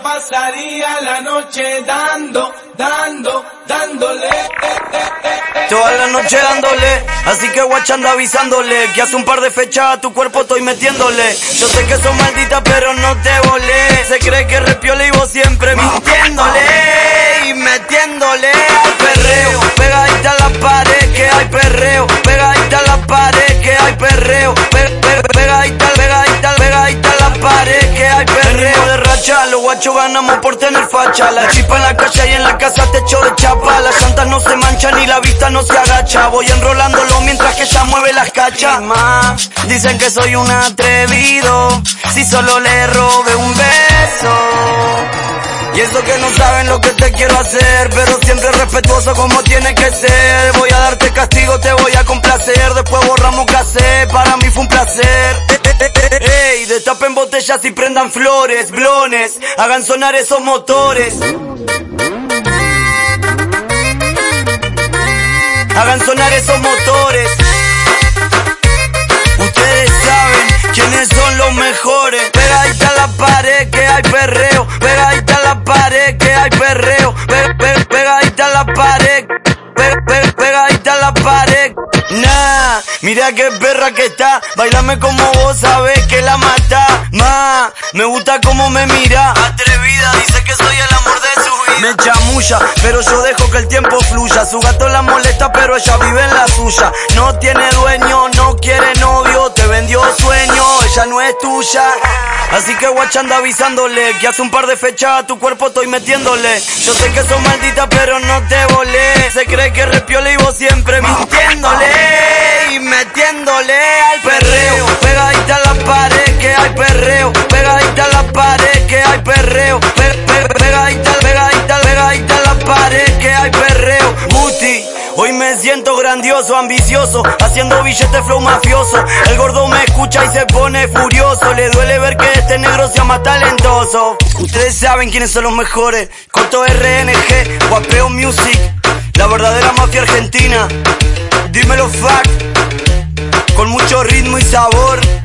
pasaría la noche dando, dando, dándole. Toda la noche dándole, así que guachando avisándole Que hace un par de fechas a tu cuerpo estoy metiéndole. Yo sé que son malditas pero no te volé. Se cree que repiole y vos siempre mintiéndole Y metiéndole. Al perreo Pegadita a la pared que hay perreo guachos ganamos por tener facha. La chipa en la calle y en la casa te echo de chapa. Las llantas no se manchan y la vista no se agacha. Voy enrolándolo mientras que ella mueve las cachas. Más, dicen que soy un atrevido. Si solo le robe un beso. Y eso que no saben lo que te quiero hacer, pero siempre respetuoso como tiene que ser. Voy a darte castigo, te voy destapen botellas y prendan flores, blones, hagan sonar esos motores. Hagan sonar esos motores. Ustedes saben quiénes son los mejores. Pegadita a la pared que hay perreo. Nah, mira qué perra que está. Bailame como vos sabés que la mata. Ma, me gusta como me mira. Atrevida, dice que soy el amor de su vida. Me chamulla, pero yo dejo que el tiempo fluya. Su gato la molesta, pero ella vive en la suya. No tiene dueño, no quiere novio. Te vendió sueño, ella no es tuya. Así que guachanda avisándole que hace un par de fechas a tu cuerpo estoy metiéndole. Yo sé que son malditas, pero no te volé. Se cree que repiole y vos siempre mintiéndole perreo. Pegadita a la pared que hay perreo. pegadita, pegadita, pegadita a la pared que hay perreo. Muti. Hoy me siento grandioso, ambicioso, haciendo billete flow mafioso. El gordo me escucha y se pone furioso. Le duele ver que este negro sea más talentoso. Ustedes saben quiénes son los mejores. Corto RNG, Guapeo Music, la verdadera mafia argentina. Dímelo fact, con mucho ritmo y sabor. Guti